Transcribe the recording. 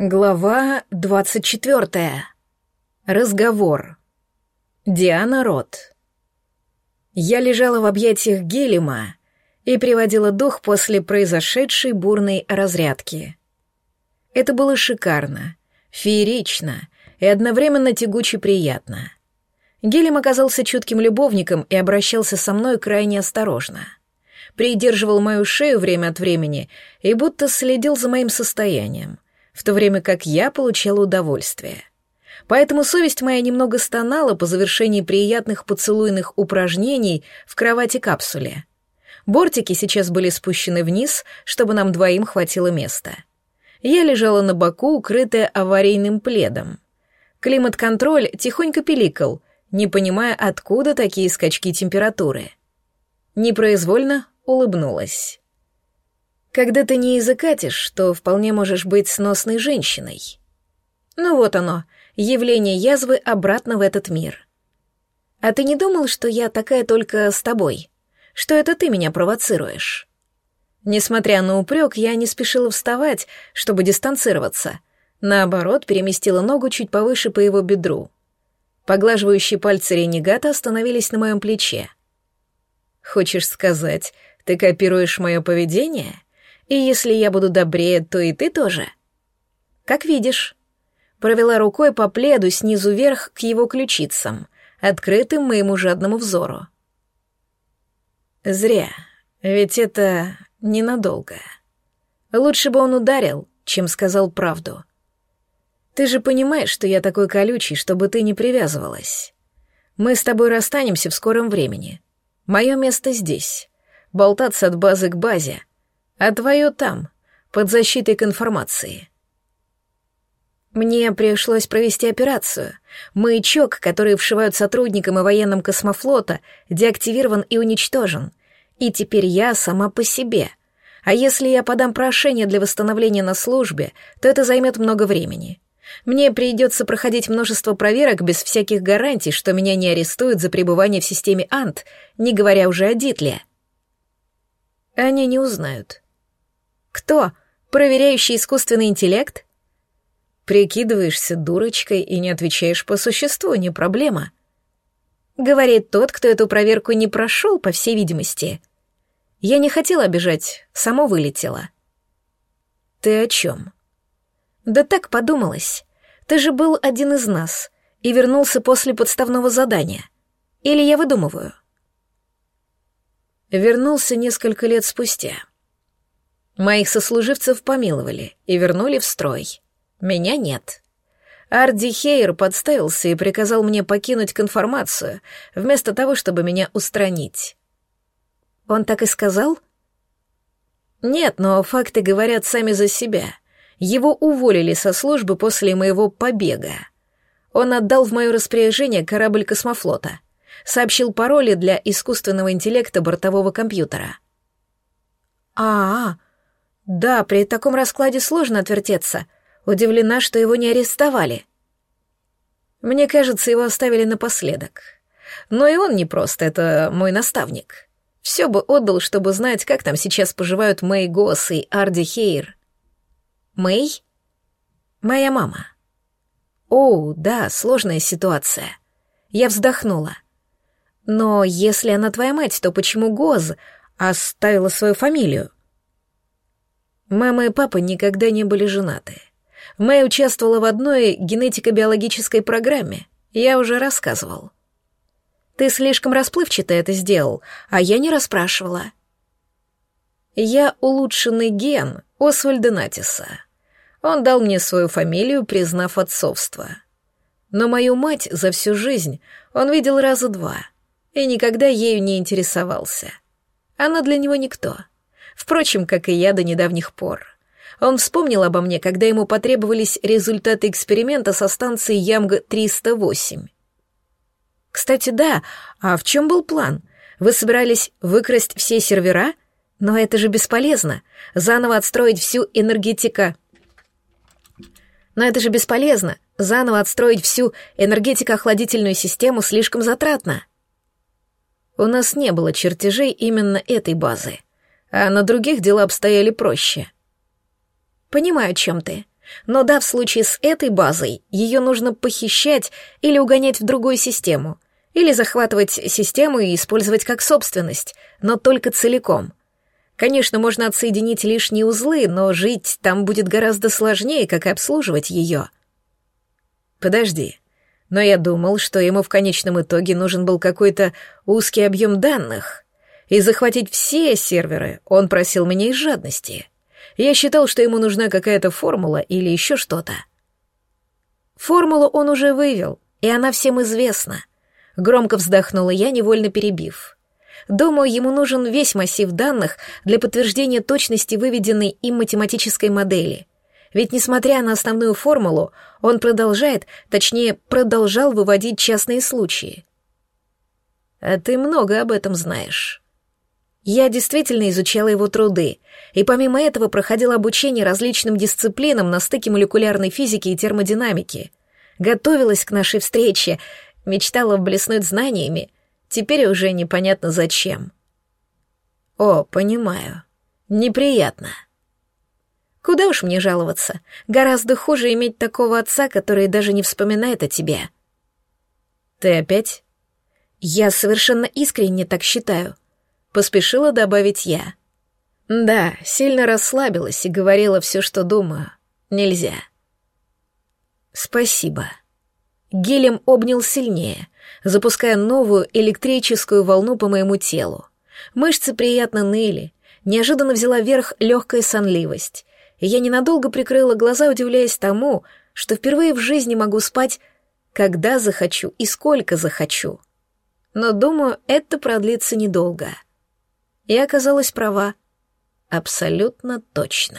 Глава двадцать четвертая. Разговор. Диана Рот. Я лежала в объятиях Гелима и приводила дух после произошедшей бурной разрядки. Это было шикарно, феерично и одновременно тягуче приятно. Гелим оказался чутким любовником и обращался со мной крайне осторожно. Придерживал мою шею время от времени и будто следил за моим состоянием — в то время как я получала удовольствие. Поэтому совесть моя немного стонала по завершении приятных поцелуйных упражнений в кровати-капсуле. Бортики сейчас были спущены вниз, чтобы нам двоим хватило места. Я лежала на боку, укрытая аварийным пледом. Климат-контроль тихонько пиликал, не понимая, откуда такие скачки температуры. Непроизвольно улыбнулась. Когда ты не закатишь, то вполне можешь быть сносной женщиной. Ну вот оно, явление язвы обратно в этот мир. А ты не думал, что я такая только с тобой? Что это ты меня провоцируешь? Несмотря на упрек, я не спешила вставать, чтобы дистанцироваться. Наоборот, переместила ногу чуть повыше по его бедру. Поглаживающие пальцы ренегата остановились на моем плече. «Хочешь сказать, ты копируешь мое поведение?» И если я буду добрее, то и ты тоже. Как видишь. Провела рукой по пледу снизу вверх к его ключицам, открытым моему жадному взору. Зря, ведь это ненадолго. Лучше бы он ударил, чем сказал правду. Ты же понимаешь, что я такой колючий, чтобы ты не привязывалась. Мы с тобой расстанемся в скором времени. Мое место здесь. Болтаться от базы к базе, а твое там, под защитой к информации. Мне пришлось провести операцию. Маячок, который вшивают сотрудникам и военным космофлота, деактивирован и уничтожен. И теперь я сама по себе. А если я подам прошение для восстановления на службе, то это займет много времени. Мне придется проходить множество проверок без всяких гарантий, что меня не арестуют за пребывание в системе Ант, не говоря уже о Дитле. Они не узнают. Кто? Проверяющий искусственный интеллект? Прикидываешься дурочкой и не отвечаешь по существу, не проблема. Говорит тот, кто эту проверку не прошел, по всей видимости. Я не хотела обижать, само вылетело. Ты о чем? Да так подумалось. Ты же был один из нас и вернулся после подставного задания. Или я выдумываю? Вернулся несколько лет спустя. Моих сослуживцев помиловали и вернули в строй. Меня нет. Арди Хейер подставился и приказал мне покинуть конформацию, вместо того, чтобы меня устранить. Он так и сказал? Нет, но факты говорят сами за себя. Его уволили со службы после моего побега. Он отдал в мое распоряжение корабль космофлота, сообщил пароли для искусственного интеллекта бортового компьютера. А, -а, -а да, при таком раскладе сложно отвертеться. Удивлена, что его не арестовали. Мне кажется, его оставили напоследок. Но и он не просто, это мой наставник. Все бы отдал, чтобы знать, как там сейчас поживают Мэй Госс и Арди Хейр. Мэй? Моя мама. О, да, сложная ситуация. Я вздохнула. Но если она твоя мать, то почему Гоз оставила свою фамилию? Мама и папа никогда не были женаты. Мэй участвовала в одной генетико-биологической программе. Я уже рассказывал. Ты слишком расплывчато это сделал, а я не расспрашивала. Я улучшенный ген Освальда Натиса. Он дал мне свою фамилию, признав отцовство. Но мою мать за всю жизнь он видел раза два и никогда ею не интересовался. Она для него никто — Впрочем, как и я до недавних пор. Он вспомнил обо мне, когда ему потребовались результаты эксперимента со станции Ямга-308. Кстати, да, а в чем был план? Вы собирались выкрасть все сервера? Но это же бесполезно. Заново отстроить всю энергетика. Но это же бесполезно. Заново отстроить всю энергетико-охладительную систему слишком затратно. У нас не было чертежей именно этой базы а на других дела обстояли проще. Понимаю, о чем ты. Но да, в случае с этой базой ее нужно похищать или угонять в другую систему, или захватывать систему и использовать как собственность, но только целиком. Конечно, можно отсоединить лишние узлы, но жить там будет гораздо сложнее, как и обслуживать ее. Подожди. Но я думал, что ему в конечном итоге нужен был какой-то узкий объем данных. И захватить все серверы он просил меня из жадности. Я считал, что ему нужна какая-то формула или еще что-то. Формулу он уже вывел, и она всем известна. Громко вздохнула я, невольно перебив. Думаю, ему нужен весь массив данных для подтверждения точности выведенной им математической модели. Ведь, несмотря на основную формулу, он продолжает, точнее, продолжал выводить частные случаи. А ты много об этом знаешь. Я действительно изучала его труды, и помимо этого проходила обучение различным дисциплинам на стыке молекулярной физики и термодинамики. Готовилась к нашей встрече, мечтала блеснуть знаниями, теперь уже непонятно зачем. О, понимаю. Неприятно. Куда уж мне жаловаться? Гораздо хуже иметь такого отца, который даже не вспоминает о тебе. Ты опять? Я совершенно искренне так считаю. Поспешила добавить я. Да, сильно расслабилась и говорила все, что думаю. Нельзя. Спасибо. Гелем обнял сильнее, запуская новую электрическую волну по моему телу. Мышцы приятно ныли, неожиданно взяла верх легкая сонливость, и я ненадолго прикрыла глаза, удивляясь тому, что впервые в жизни могу спать, когда захочу и сколько захочу. Но, думаю, это продлится недолго. Я оказалась права. Абсолютно точно.